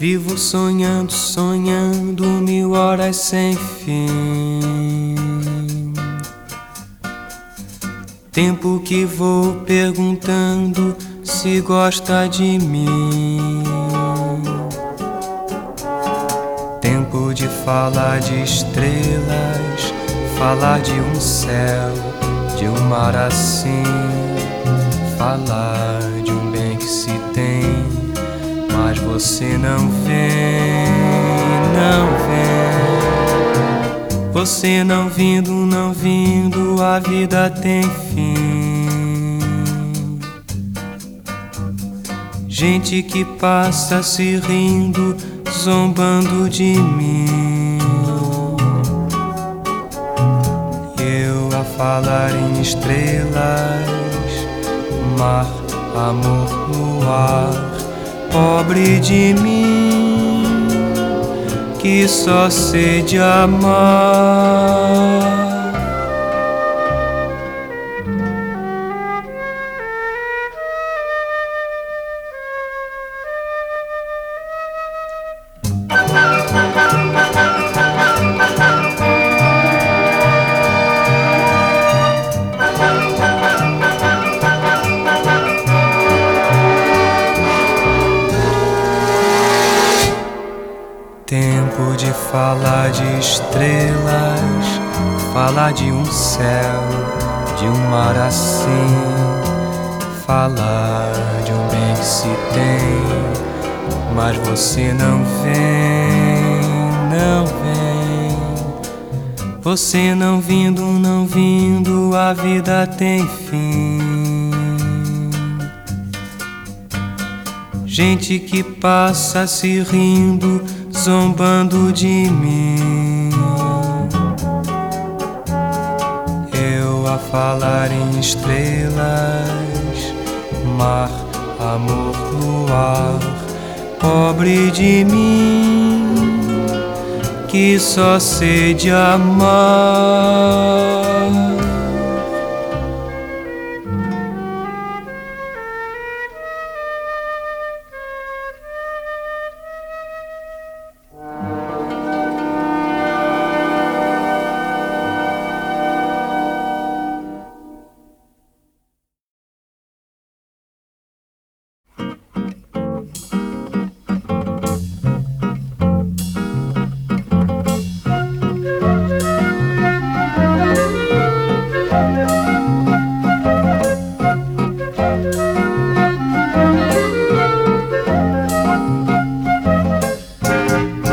Vivo sonhando, sonhando mil horas sem fim. Tempo que vou perguntando se gosta de mim. Tempo de falar de estrelas, falar de um céu, de um mar assim, falar de um bem que se tem, mas você não vem, não vem. Você não vindo, não vindo, a vida tem fim. Gente que passa se rindo, zombando de mim. Eu a falar em estrelas, mar, amor no ar, pobre de mim, que só sei de amar. Tempo de estrelas, falar de um céu, de um mar assim, falar de um bem que se tem, mas você não vem, não vem. Você não vindo, não vindo, a vida tem fim. Gente que passa se rindo, zombando de mim. Eu a falar em estrelas, mar, amor no ar, pobre de mim, que só sei de amar.